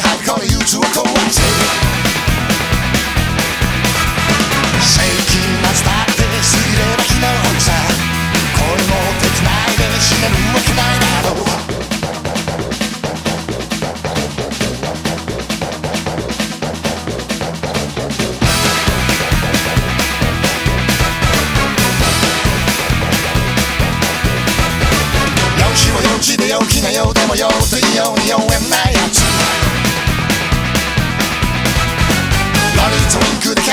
Hardcore you 地でよきなよでもよというように応えないやつ。ラリーとリンクで